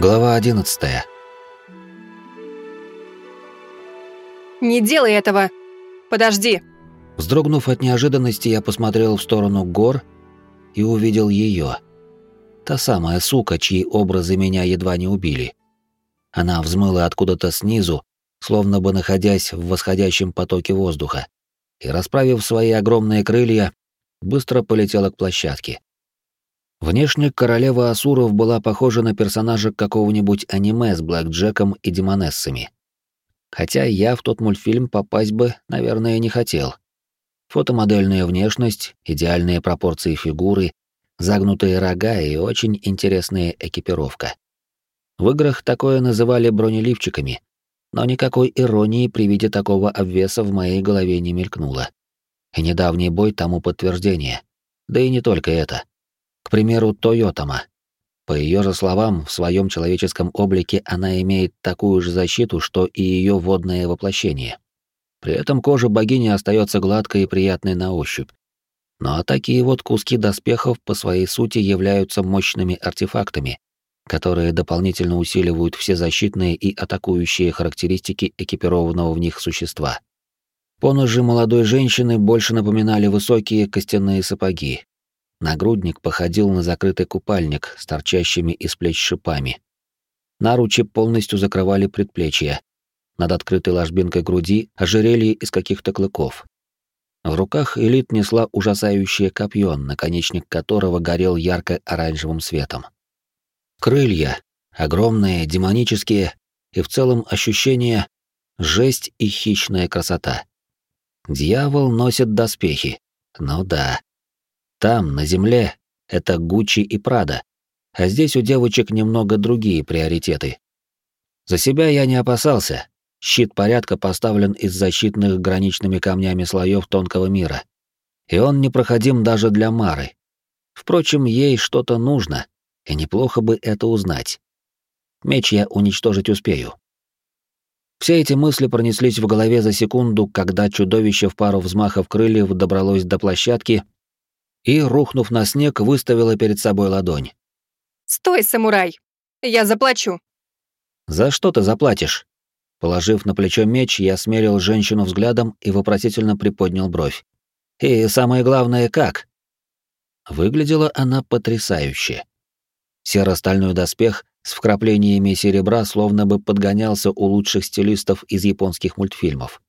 Глава 11. Не делай этого. Подожди. Вздрогнув от неожиданности, я посмотрел в сторону гор и увидел ее. Та самая сука, чьи образы меня едва не убили. Она взмыла откуда-то снизу, словно бы находясь в восходящем потоке воздуха, и, расправив свои огромные крылья, быстро полетела к площадке. Внешне королева Асуров была похожа на персонажа какого-нибудь аниме с Блэк Джеком и демонессами. Хотя я в тот мультфильм попасть бы, наверное, не хотел. Фотомодельная внешность, идеальные пропорции фигуры, загнутые рога и очень интересная экипировка. В играх такое называли бронеливчиками, но никакой иронии при виде такого обвеса в моей голове не мелькнуло. И недавний бой тому подтверждение. Да и не только это. Примеру, Тойотама. По ее же словам, в своем человеческом облике она имеет такую же защиту, что и ее водное воплощение. При этом кожа богини остается гладкой и приятной на ощупь. Ну а такие вот куски доспехов по своей сути являются мощными артефактами, которые дополнительно усиливают все защитные и атакующие характеристики экипированного в них существа. Поножи молодой женщины больше напоминали высокие костяные сапоги, Нагрудник походил на закрытый купальник с торчащими из плеч шипами. Наручи полностью закрывали предплечья. Над открытой ложбинкой груди ожерелье из каких-то клыков. В руках элит несла ужасающее копье, наконечник которого горел ярко-оранжевым светом. Крылья, огромные, демонические, и в целом ощущение — жесть и хищная красота. Дьявол носит доспехи. Ну да, там, на земле, это Гуччи и Прада, а здесь у девочек немного другие приоритеты. За себя я не опасался. Щит порядка поставлен из защитных граничными камнями слоев тонкого мира. И он непроходим даже для Мары. Впрочем, ей что-то нужно, и неплохо бы это узнать. Меч я уничтожить успею. Все эти мысли пронеслись в голове за секунду, когда чудовище в пару взмахов крыльев добралось до площадки и, рухнув на снег, выставила перед собой ладонь. «Стой, самурай! Я заплачу!» «За что ты заплатишь?» Положив на плечо меч, я смерил женщину взглядом и вопросительно приподнял бровь. «И самое главное, как?» Выглядела она потрясающе. Серо-стальной доспех с вкраплениями серебра словно бы подгонялся у лучших стилистов из японских мультфильмов.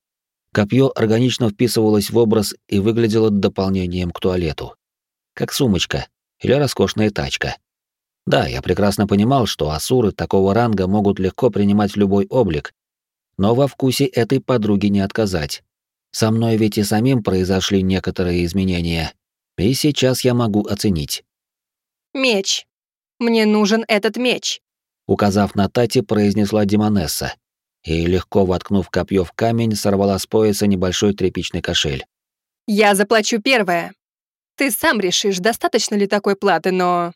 Копье органично вписывалось в образ и выглядело дополнением к туалету как сумочка или роскошная тачка. Да, я прекрасно понимал, что асуры такого ранга могут легко принимать любой облик, но во вкусе этой подруги не отказать. Со мной ведь и самим произошли некоторые изменения, и сейчас я могу оценить. «Меч. Мне нужен этот меч», — указав на Тати, произнесла Димонесса, и, легко воткнув копье в камень, сорвала с пояса небольшой тряпичный кошель. «Я заплачу первое. Ты сам решишь, достаточно ли такой платы, но...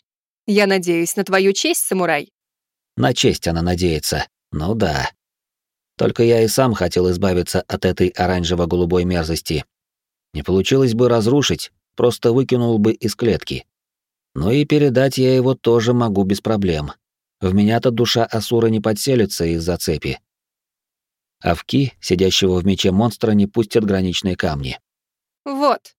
Я надеюсь на твою честь, самурай. На честь она надеется. Ну да. Только я и сам хотел избавиться от этой оранжево-голубой мерзости. Не получилось бы разрушить, просто выкинул бы из клетки. Но и передать я его тоже могу без проблем. В меня-то душа Асура не подселится из-за цепи. Авки, сидящего в мече монстра, не пустят граничные камни. Вот,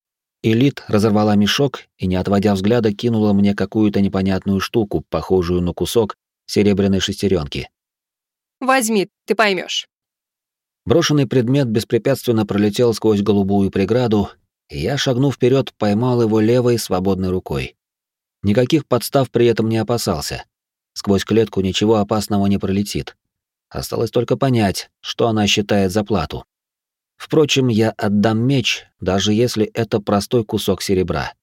Элит разорвала мешок и, не отводя взгляда, кинула мне какую-то непонятную штуку, похожую на кусок серебряной шестеренки. «Возьми, ты поймешь. Брошенный предмет беспрепятственно пролетел сквозь голубую преграду, и я, шагнув вперед, поймал его левой свободной рукой. Никаких подстав при этом не опасался. Сквозь клетку ничего опасного не пролетит. Осталось только понять, что она считает за плату. Впрочем, я отдам меч, даже если это простой кусок серебра.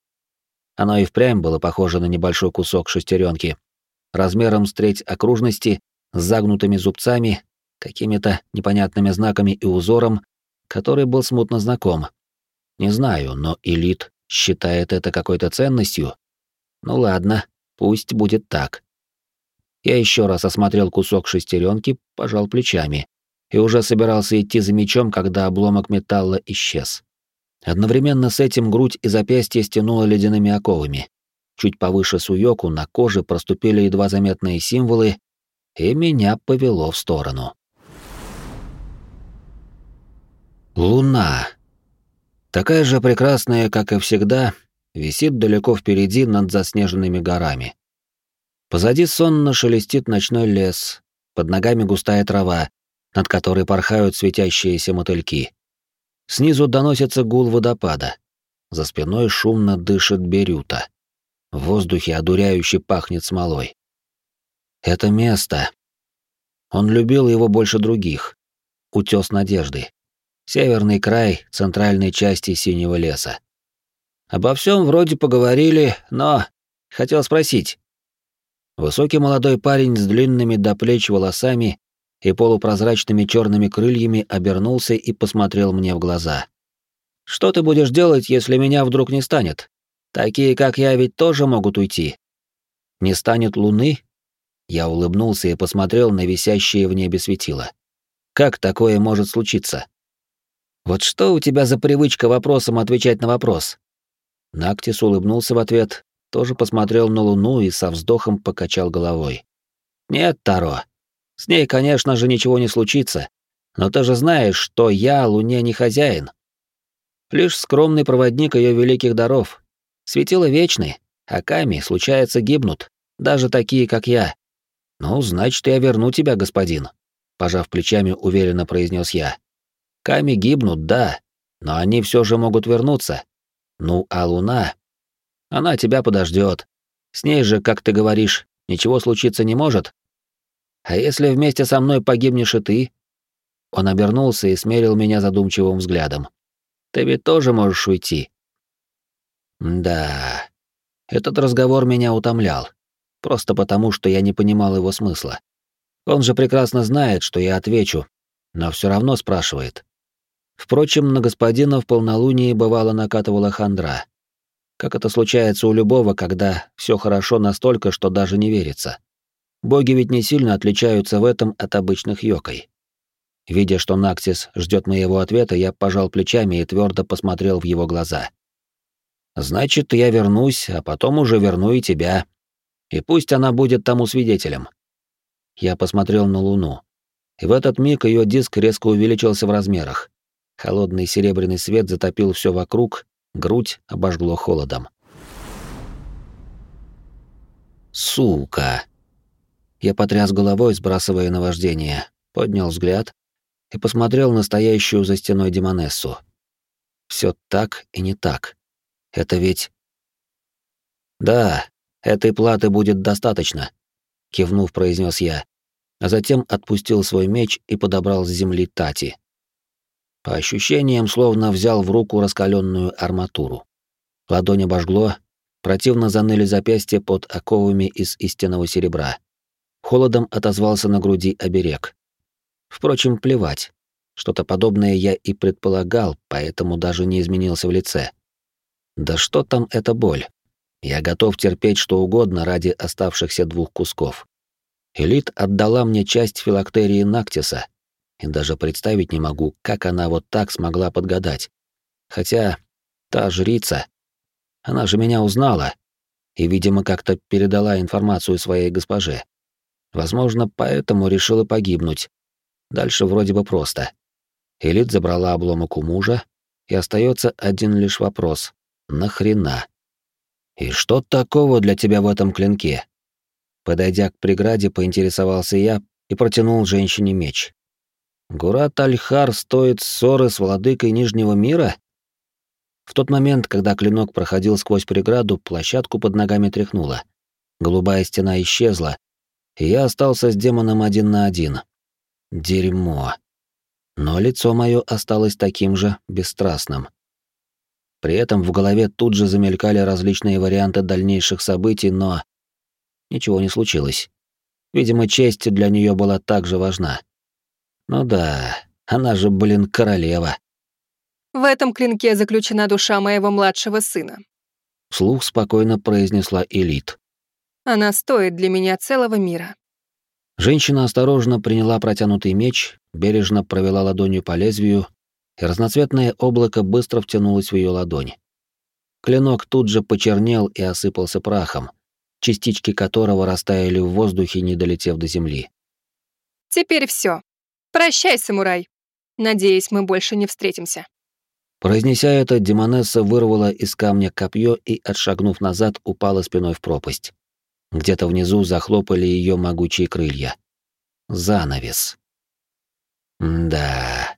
Оно и впрямь было похоже на небольшой кусок шестеренки, размером с треть окружности, с загнутыми зубцами, какими-то непонятными знаками и узором, который был смутно знаком. Не знаю, но элит считает это какой-то ценностью. Ну ладно, пусть будет так. Я еще раз осмотрел кусок шестеренки, пожал плечами и уже собирался идти за мечом, когда обломок металла исчез. Одновременно с этим грудь и запястье стянуло ледяными оковами. Чуть повыше суёку на коже проступили едва заметные символы, и меня повело в сторону. Луна. Такая же прекрасная, как и всегда, висит далеко впереди над заснеженными горами. Позади сонно шелестит ночной лес, под ногами густая трава, над которой порхают светящиеся мотыльки. Снизу доносится гул водопада. За спиной шумно дышит Берюта. В воздухе одуряюще пахнет смолой. Это место. Он любил его больше других. Утес надежды. Северный край центральной части Синего леса. Обо всем вроде поговорили, но... Хотел спросить. Высокий молодой парень с длинными до плеч волосами и полупрозрачными черными крыльями обернулся и посмотрел мне в глаза. «Что ты будешь делать, если меня вдруг не станет? Такие, как я, ведь тоже могут уйти. Не станет луны?» Я улыбнулся и посмотрел на висящее в небе светило. «Как такое может случиться?» «Вот что у тебя за привычка вопросом отвечать на вопрос?» Нактис улыбнулся в ответ, тоже посмотрел на Луну и со вздохом покачал головой. «Нет, Таро. С ней, конечно же, ничего не случится, но ты же знаешь, что я Луне не хозяин. Лишь скромный проводник ее великих даров. Светила вечны, а Ками, случается, гибнут, даже такие, как я. Ну, значит, я верну тебя, господин», — пожав плечами, уверенно произнес я. «Ками гибнут, да, но они все же могут вернуться. Ну, а Луна она тебя подождет. С ней же, как ты говоришь, ничего случиться не может. А если вместе со мной погибнешь и ты? Он обернулся и смерил меня задумчивым взглядом. Ты ведь тоже можешь уйти. Да. Этот разговор меня утомлял. Просто потому, что я не понимал его смысла. Он же прекрасно знает, что я отвечу, но все равно спрашивает. Впрочем, на господина в полнолунии бывало накатывала хандра как это случается у любого, когда все хорошо настолько, что даже не верится. Боги ведь не сильно отличаются в этом от обычных йокой. Видя, что Наксис ждет моего ответа, я пожал плечами и твердо посмотрел в его глаза. «Значит, я вернусь, а потом уже верну и тебя. И пусть она будет тому свидетелем». Я посмотрел на Луну. И в этот миг ее диск резко увеличился в размерах. Холодный серебряный свет затопил все вокруг, грудь обожгло холодом. Сука. Я потряс головой, сбрасывая наваждение, поднял взгляд и посмотрел на стоящую за стеной демонессу. Все так и не так. Это ведь... Да, этой платы будет достаточно, кивнув, произнес я, а затем отпустил свой меч и подобрал с земли Тати. По ощущениям, словно взял в руку раскаленную арматуру. Ладонь обожгло, противно заныли запястья под оковами из истинного серебра. Холодом отозвался на груди оберег. Впрочем, плевать. Что-то подобное я и предполагал, поэтому даже не изменился в лице. Да что там эта боль? Я готов терпеть что угодно ради оставшихся двух кусков. Элит отдала мне часть филактерии Нактиса, и даже представить не могу, как она вот так смогла подгадать. Хотя та жрица, она же меня узнала и, видимо, как-то передала информацию своей госпоже. Возможно, поэтому решила погибнуть. Дальше вроде бы просто. Элит забрала обломок у мужа, и остается один лишь вопрос. Нахрена? И что такого для тебя в этом клинке? Подойдя к преграде, поинтересовался я и протянул женщине меч. Гурат Альхар стоит ссоры с владыкой Нижнего мира? В тот момент, когда клинок проходил сквозь преграду, площадку под ногами тряхнуло. Голубая стена исчезла, и я остался с демоном один на один. Дерьмо. Но лицо мое осталось таким же, бесстрастным. При этом в голове тут же замелькали различные варианты дальнейших событий, но... Ничего не случилось. Видимо, честь для нее была также важна. Ну да, она же, блин, королева. В этом клинке заключена душа моего младшего сына. Слух спокойно произнесла Элит. Она стоит для меня целого мира. Женщина осторожно приняла протянутый меч, бережно провела ладонью по лезвию, и разноцветное облако быстро втянулось в ее ладонь. Клинок тут же почернел и осыпался прахом, частички которого растаяли в воздухе, не долетев до земли. Теперь все. Прощай, самурай. Надеюсь, мы больше не встретимся. Произнеся это, Демонесса вырвала из камня копье и, отшагнув назад, упала спиной в пропасть. Где-то внизу захлопали ее могучие крылья. Занавес. да.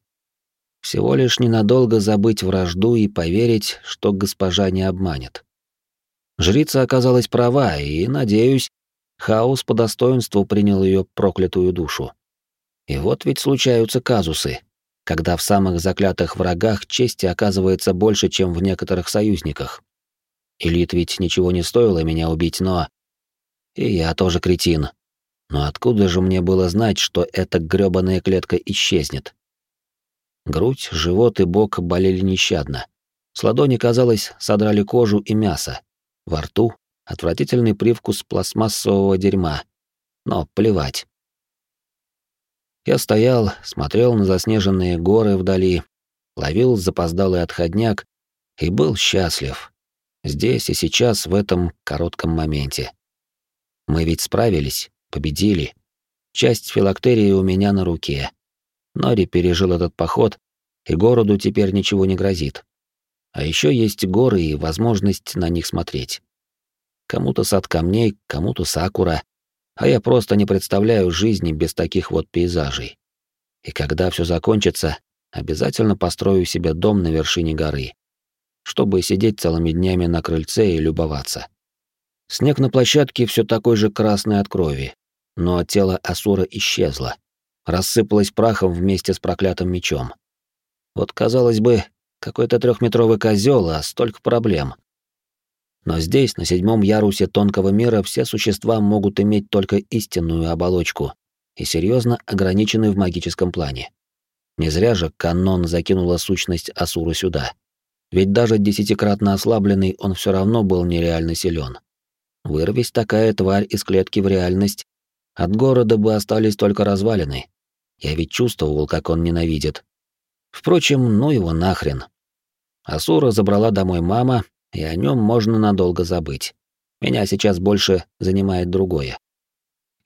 Всего лишь ненадолго забыть вражду и поверить, что госпожа не обманет. Жрица оказалась права, и, надеюсь, хаос по достоинству принял ее проклятую душу. И вот ведь случаются казусы, когда в самых заклятых врагах чести оказывается больше, чем в некоторых союзниках. Элит ведь ничего не стоило меня убить, но... И я тоже кретин. Но откуда же мне было знать, что эта грёбаная клетка исчезнет? Грудь, живот и бок болели нещадно. С ладони, казалось, содрали кожу и мясо. Во рту отвратительный привкус пластмассового дерьма. Но плевать. Я стоял, смотрел на заснеженные горы вдали, ловил запоздалый отходняк и был счастлив. Здесь и сейчас, в этом коротком моменте. Мы ведь справились, победили. Часть филактерии у меня на руке. Нори пережил этот поход, и городу теперь ничего не грозит. А еще есть горы и возможность на них смотреть. Кому-то сад камней, кому-то сакура, а я просто не представляю жизни без таких вот пейзажей. И когда все закончится, обязательно построю себе дом на вершине горы, чтобы сидеть целыми днями на крыльце и любоваться. Снег на площадке все такой же красный от крови, но тело Асура исчезло, рассыпалось прахом вместе с проклятым мечом. Вот, казалось бы, какой-то трехметровый козел, а столько проблем. Но здесь, на седьмом ярусе тонкого мира, все существа могут иметь только истинную оболочку и серьезно ограничены в магическом плане. Не зря же канон закинула сущность Асуру сюда. Ведь даже десятикратно ослабленный он все равно был нереально силен. Вырвись такая тварь из клетки в реальность, от города бы остались только развалины. Я ведь чувствовал, как он ненавидит. Впрочем, ну его нахрен. Асура забрала домой мама, и о нем можно надолго забыть. Меня сейчас больше занимает другое.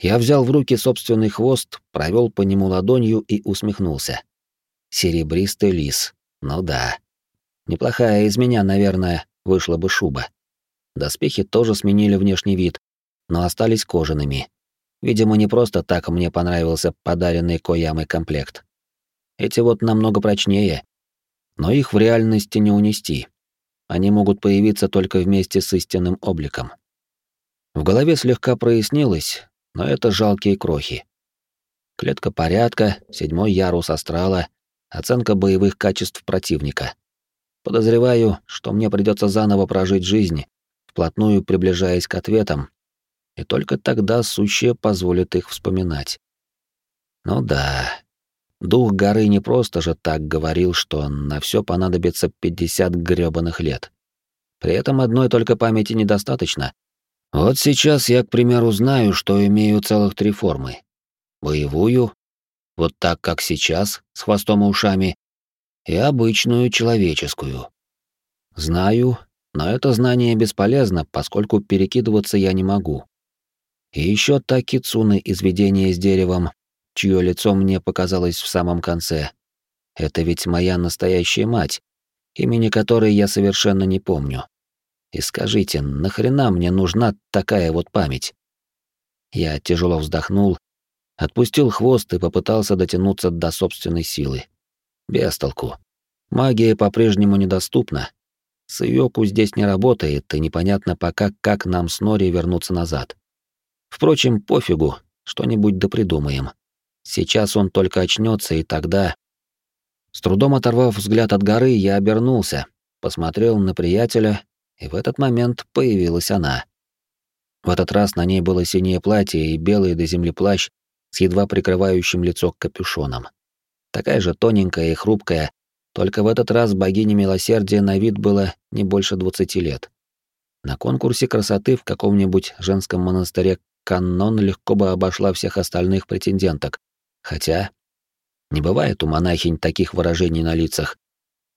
Я взял в руки собственный хвост, провел по нему ладонью и усмехнулся. Серебристый лис. Ну да. Неплохая из меня, наверное, вышла бы шуба. Доспехи тоже сменили внешний вид, но остались кожаными. Видимо, не просто так мне понравился подаренный Коямой комплект. Эти вот намного прочнее, но их в реальности не унести. Они могут появиться только вместе с истинным обликом. В голове слегка прояснилось, но это жалкие крохи. Клетка порядка, седьмой ярус астрала, оценка боевых качеств противника. Подозреваю, что мне придется заново прожить жизнь, вплотную приближаясь к ответам, и только тогда сущее позволит их вспоминать. Ну да, Дух горы не просто же так говорил, что на все понадобится 50 грёбаных лет. При этом одной только памяти недостаточно. Вот сейчас я, к примеру, знаю, что имею целых три формы. Боевую, вот так, как сейчас, с хвостом и ушами, и обычную человеческую. Знаю, но это знание бесполезно, поскольку перекидываться я не могу. И еще та кицуны из видения с деревом, чье лицо мне показалось в самом конце. Это ведь моя настоящая мать, имени которой я совершенно не помню. И скажите, нахрена мне нужна такая вот память? Я тяжело вздохнул, отпустил хвост и попытался дотянуться до собственной силы. Без толку. Магия по-прежнему недоступна. Сыёку здесь не работает, и непонятно пока, как нам с Нори вернуться назад. Впрочем, пофигу, что-нибудь допридумаем. Сейчас он только очнется, и тогда... С трудом оторвав взгляд от горы, я обернулся, посмотрел на приятеля, и в этот момент появилась она. В этот раз на ней было синее платье и белый до земли плащ с едва прикрывающим лицо капюшоном. Такая же тоненькая и хрупкая, только в этот раз богине милосердия на вид было не больше двадцати лет. На конкурсе красоты в каком-нибудь женском монастыре Каннон легко бы обошла всех остальных претенденток, Хотя не бывает у монахинь таких выражений на лицах,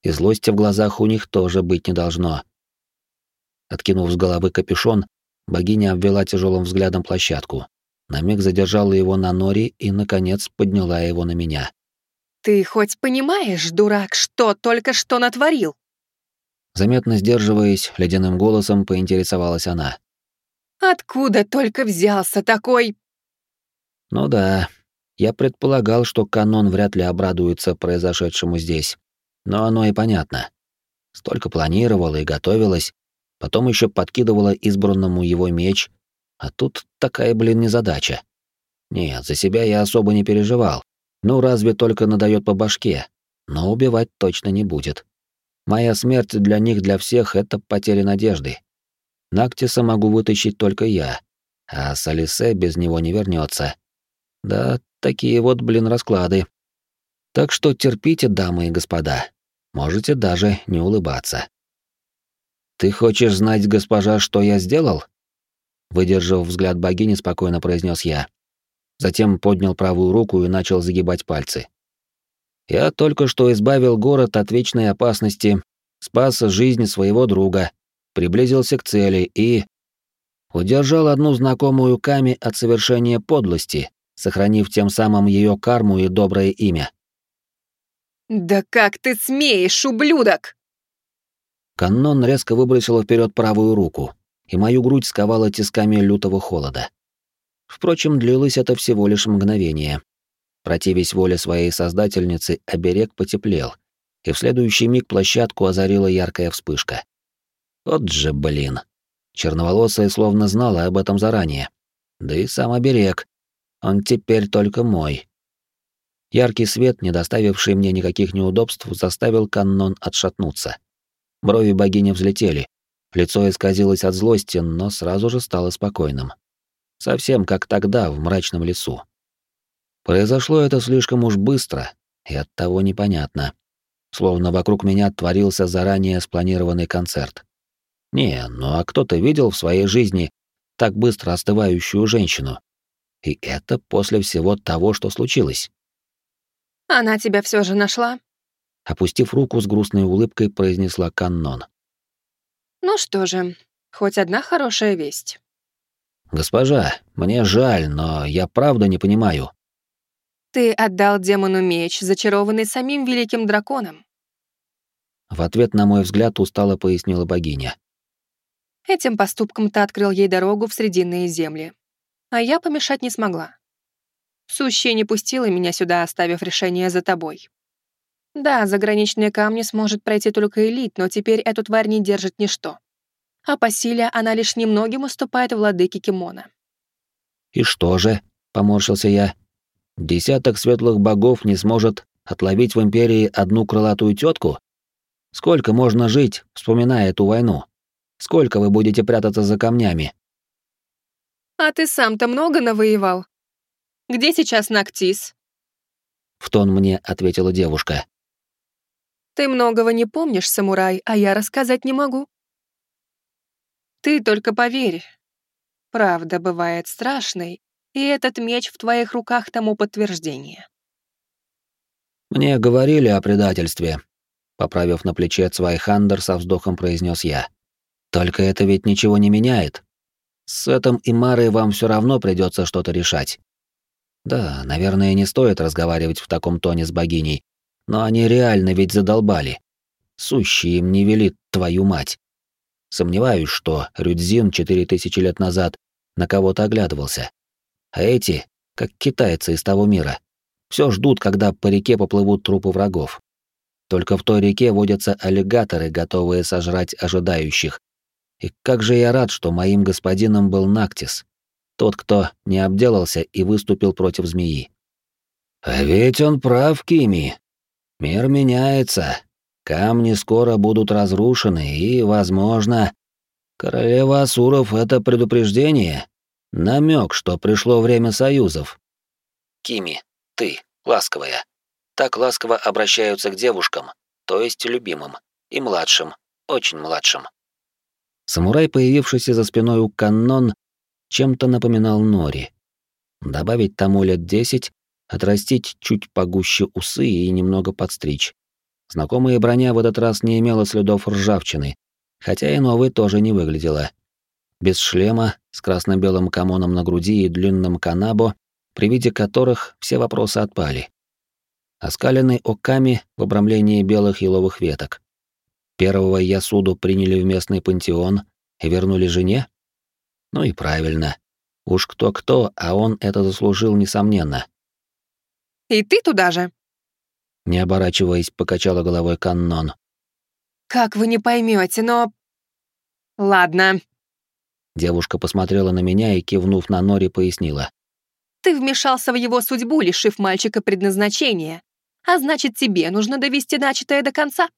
и злости в глазах у них тоже быть не должно. Откинув с головы капюшон, богиня обвела тяжелым взглядом площадку, на миг задержала его на Нори и, наконец, подняла его на меня. «Ты хоть понимаешь, дурак, что только что натворил?» Заметно сдерживаясь, ледяным голосом поинтересовалась она. «Откуда только взялся такой...» «Ну да, я предполагал, что канон вряд ли обрадуется произошедшему здесь. Но оно и понятно. Столько планировала и готовилась, потом еще подкидывала избранному его меч, а тут такая, блин, незадача. Нет, за себя я особо не переживал. Ну, разве только надает по башке, но убивать точно не будет. Моя смерть для них, для всех — это потеря надежды. Нактиса могу вытащить только я, а Салисе без него не вернется. Да, такие вот, блин, расклады. Так что терпите, дамы и господа. Можете даже не улыбаться. «Ты хочешь знать, госпожа, что я сделал?» Выдержав взгляд богини, спокойно произнес я. Затем поднял правую руку и начал загибать пальцы. «Я только что избавил город от вечной опасности, спас жизнь своего друга, приблизился к цели и... удержал одну знакомую Ками от совершения подлости, сохранив тем самым ее карму и доброе имя». «Да как ты смеешь, ублюдок!» Каннон резко выбросил вперед правую руку, и мою грудь сковала тисками лютого холода. Впрочем, длилось это всего лишь мгновение. Противясь воле своей создательницы, оберег потеплел, и в следующий миг площадку озарила яркая вспышка. Вот же, блин. Черноволосая словно знала об этом заранее. Да и сам оберег. Он теперь только мой. Яркий свет, не доставивший мне никаких неудобств, заставил каннон отшатнуться. Брови богини взлетели. Лицо исказилось от злости, но сразу же стало спокойным. Совсем как тогда, в мрачном лесу. Произошло это слишком уж быстро и оттого непонятно. Словно вокруг меня творился заранее спланированный концерт. Не, ну а кто-то видел в своей жизни так быстро остывающую женщину? И это после всего того, что случилось. «Она тебя все же нашла?» Опустив руку с грустной улыбкой, произнесла Каннон. «Ну что же, хоть одна хорошая весть». «Госпожа, мне жаль, но я правда не понимаю». «Ты отдал демону меч, зачарованный самим великим драконом». В ответ на мой взгляд устало пояснила богиня. Этим поступком ты открыл ей дорогу в Срединные земли. А я помешать не смогла. Сущая не пустила меня сюда, оставив решение за тобой. Да, заграничные камни сможет пройти только элит, но теперь эту тварь не держит ничто. А по силе она лишь немногим уступает владыке Кимона. «И что же?» — поморщился я. «Десяток светлых богов не сможет отловить в Империи одну крылатую тетку? Сколько можно жить, вспоминая эту войну? Сколько вы будете прятаться за камнями?» «А ты сам-то много навоевал? Где сейчас Нактис?» В тон мне ответила девушка. Ты многого не помнишь, самурай, а я рассказать не могу. Ты только поверь. Правда бывает страшной, и этот меч в твоих руках тому подтверждение. Мне говорили о предательстве, поправив на плече Цвайхандер со вздохом произнес я. Только это ведь ничего не меняет. С этим и Марой вам все равно придется что-то решать. Да, наверное, не стоит разговаривать в таком тоне с богиней, но они реально ведь задолбали. Сущий им не велит твою мать. Сомневаюсь, что Рюдзин четыре тысячи лет назад на кого-то оглядывался. А эти, как китайцы из того мира, все ждут, когда по реке поплывут трупы врагов. Только в той реке водятся аллигаторы, готовые сожрать ожидающих. И как же я рад, что моим господином был Нактис, тот, кто не обделался и выступил против змеи. «А ведь он прав, Кими», Мир меняется. Камни скоро будут разрушены, и, возможно, королева Асуров — это предупреждение, намек, что пришло время союзов. Кими, ты, ласковая. Так ласково обращаются к девушкам, то есть любимым, и младшим, очень младшим. Самурай, появившийся за спиной у каннон, чем-то напоминал Нори. Добавить тому лет десять, отрастить чуть погуще усы и немного подстричь. Знакомая броня в этот раз не имела следов ржавчины, хотя и новой тоже не выглядела. без шлема, с красно-белым камоном на груди и длинным канабо, при виде которых все вопросы отпали. Оскаленный оками в обрамлении белых еловых веток. Первого Ясуду приняли в местный пантеон и вернули жене? Ну и правильно. Уж кто-кто, а он это заслужил, несомненно. «И ты туда же?» Не оборачиваясь, покачала головой Каннон. «Как вы не поймете, но...» «Ладно». Девушка посмотрела на меня и, кивнув на Нори, пояснила. «Ты вмешался в его судьбу, лишив мальчика предназначения, а значит, тебе нужно довести начатое до конца.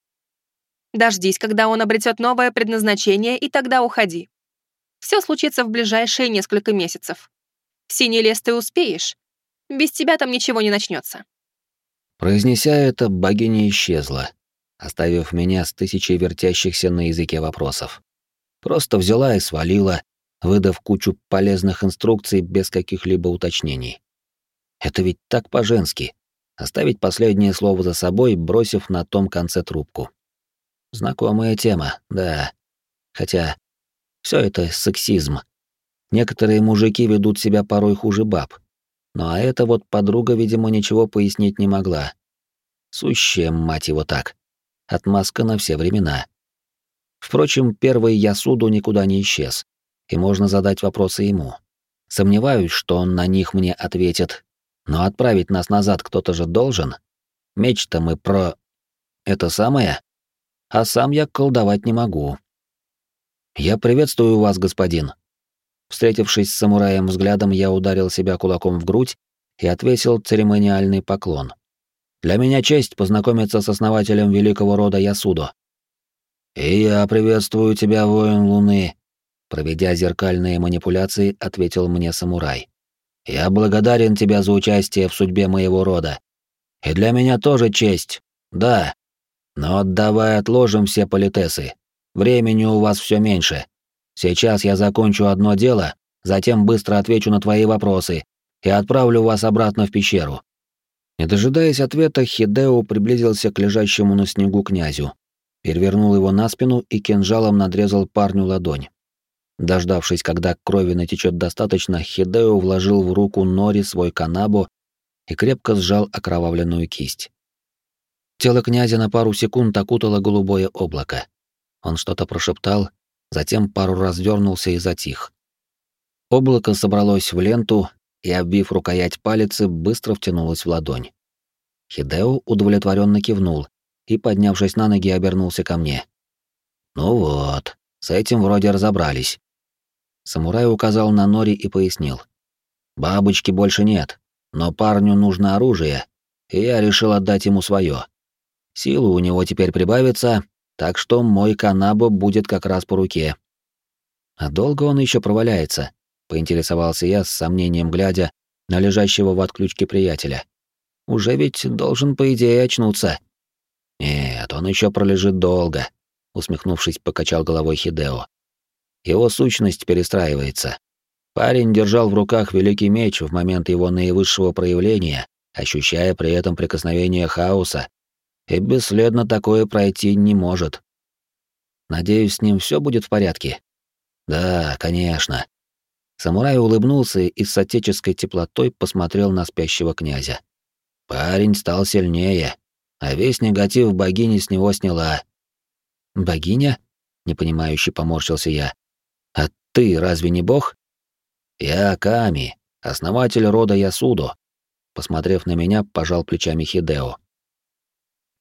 Дождись, когда он обретет новое предназначение, и тогда уходи. Все случится в ближайшие несколько месяцев. В синий лес ты успеешь. Без тебя там ничего не начнется. Произнеся это, богиня исчезла, оставив меня с тысячей вертящихся на языке вопросов. Просто взяла и свалила, выдав кучу полезных инструкций без каких-либо уточнений. Это ведь так по-женски. Оставить последнее слово за собой, бросив на том конце трубку. Знакомая тема, да. Хотя все это сексизм. Некоторые мужики ведут себя порой хуже баб. Ну а эта вот подруга, видимо, ничего пояснить не могла. Сущая, мать его, так. Отмазка на все времена. Впрочем, первый Ясуду никуда не исчез, и можно задать вопросы ему. Сомневаюсь, что он на них мне ответит. Но отправить нас назад кто-то же должен. Меч-то мы про... Это самое? а сам я колдовать не могу. Я приветствую вас, господин. Встретившись с самураем взглядом, я ударил себя кулаком в грудь и отвесил церемониальный поклон. Для меня честь познакомиться с основателем великого рода Ясудо. И я приветствую тебя, воин Луны, проведя зеркальные манипуляции, ответил мне самурай. Я благодарен тебе за участие в судьбе моего рода. И для меня тоже честь. Да, но давай отложим все политесы. Времени у вас все меньше. Сейчас я закончу одно дело, затем быстро отвечу на твои вопросы и отправлю вас обратно в пещеру». Не дожидаясь ответа, Хидео приблизился к лежащему на снегу князю, перевернул его на спину и кинжалом надрезал парню ладонь. Дождавшись, когда крови натечет достаточно, Хидео вложил в руку Нори свой канабу и крепко сжал окровавленную кисть. Тело князя на пару секунд окутало голубое облако. Он что-то прошептал, затем пару раз дернулся и затих. Облако собралось в ленту и, оббив рукоять палицы, быстро втянулось в ладонь. Хидео удовлетворенно кивнул и, поднявшись на ноги, обернулся ко мне. «Ну вот, с этим вроде разобрались». Самурай указал на Нори и пояснил. «Бабочки больше нет, но парню нужно оружие, и я решил отдать ему свое. Силы у него теперь прибавится, так что мой канабо будет как раз по руке. А долго он еще проваляется? Поинтересовался я с сомнением, глядя на лежащего в отключке приятеля. Уже ведь должен, по идее, очнуться. Нет, он еще пролежит долго, усмехнувшись, покачал головой Хидео. Его сущность перестраивается. Парень держал в руках великий меч в момент его наивысшего проявления, ощущая при этом прикосновение хаоса и бесследно такое пройти не может. Надеюсь, с ним все будет в порядке. Да, конечно. Самурай улыбнулся и с отеческой теплотой посмотрел на спящего князя. Парень стал сильнее, а весь негатив богини с него сняла. Богиня? непонимающе поморщился я. А ты разве не бог? Я Ками, основатель рода Ясудо. Посмотрев на меня, пожал плечами Хидео.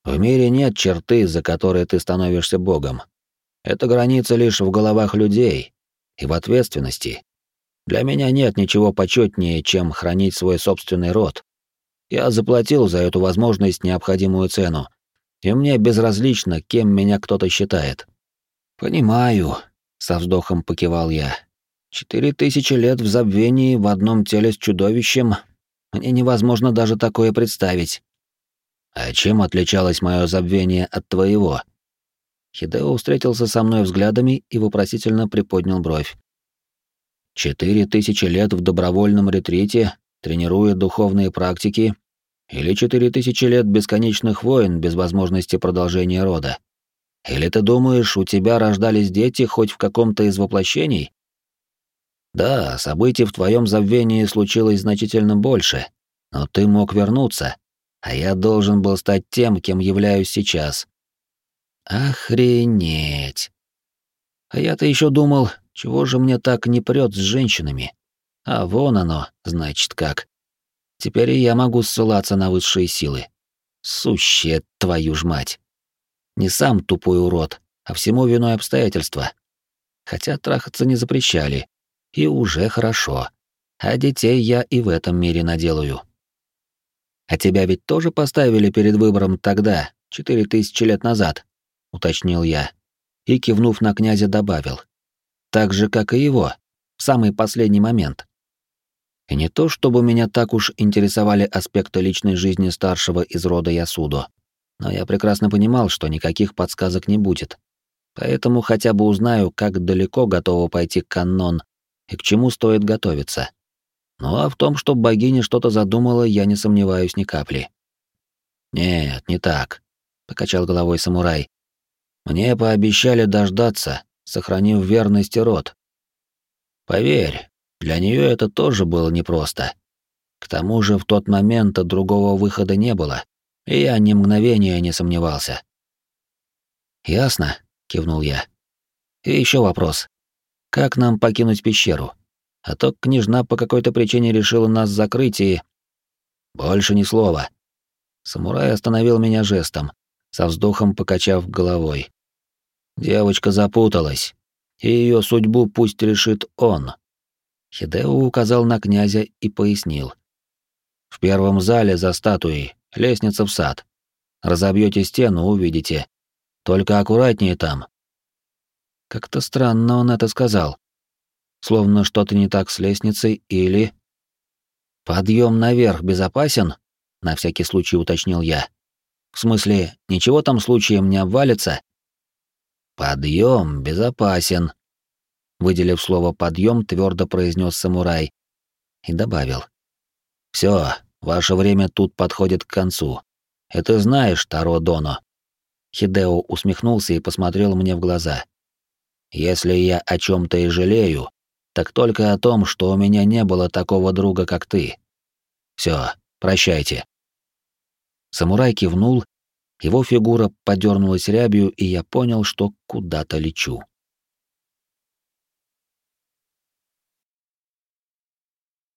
В мире нет черты, за которой ты становишься богом. Это граница лишь в головах людей и в ответственности. Для меня нет ничего почетнее, чем хранить свой собственный род. Я заплатил за эту возможность необходимую цену, и мне безразлично, кем меня кто-то считает. Понимаю, со вздохом покивал я. Четыре тысячи лет в забвении в одном теле с чудовищем. Мне невозможно даже такое представить. «А чем отличалось мое забвение от твоего?» Хидео встретился со мной взглядами и вопросительно приподнял бровь. «Четыре тысячи лет в добровольном ретрите, тренируя духовные практики, или четыре тысячи лет бесконечных войн без возможности продолжения рода? Или ты думаешь, у тебя рождались дети хоть в каком-то из воплощений? Да, событий в твоем забвении случилось значительно больше, но ты мог вернуться, а я должен был стать тем, кем являюсь сейчас. Охренеть. А я-то еще думал, чего же мне так не прет с женщинами? А вон оно, значит, как. Теперь я могу ссылаться на высшие силы. Сущая твою ж мать. Не сам тупой урод, а всему виной обстоятельства. Хотя трахаться не запрещали. И уже хорошо. А детей я и в этом мире наделаю. А тебя ведь тоже поставили перед выбором тогда, четыре тысячи лет назад, уточнил я. И, кивнув на князя, добавил. Так же, как и его, в самый последний момент. И не то, чтобы меня так уж интересовали аспекты личной жизни старшего из рода Ясудо, но я прекрасно понимал, что никаких подсказок не будет. Поэтому хотя бы узнаю, как далеко готова пойти канон и к чему стоит готовиться. Ну а в том, что богиня что-то задумала, я не сомневаюсь ни капли. «Нет, не так», — покачал головой самурай. «Мне пообещали дождаться, сохранив верность и род. Поверь, для нее это тоже было непросто. К тому же в тот момент другого выхода не было, и я ни мгновения не сомневался. «Ясно», — кивнул я. «И еще вопрос. Как нам покинуть пещеру? А то княжна по какой-то причине решила нас закрыть и...» «Больше ни слова». Самурай остановил меня жестом, со вздохом покачав головой. Девочка запуталась, и ее судьбу пусть решит он. Хидео указал на князя и пояснил. В первом зале за статуей лестница в сад. Разобьете стену, увидите. Только аккуратнее там. Как-то странно он это сказал. Словно что-то не так с лестницей или... Подъем наверх безопасен? На всякий случай уточнил я. В смысле, ничего там случаем не обвалится? Подъем безопасен, выделив слово подъем, твердо произнес самурай и добавил: Все, ваше время тут подходит к концу. Это знаешь, Таро Доно. Хидео усмехнулся и посмотрел мне в глаза. Если я о чем то и жалею, так только о том, что у меня не было такого друга, как ты. Все, прощайте. Самурай кивнул его фигура подернулась рябью, и я понял, что куда-то лечу.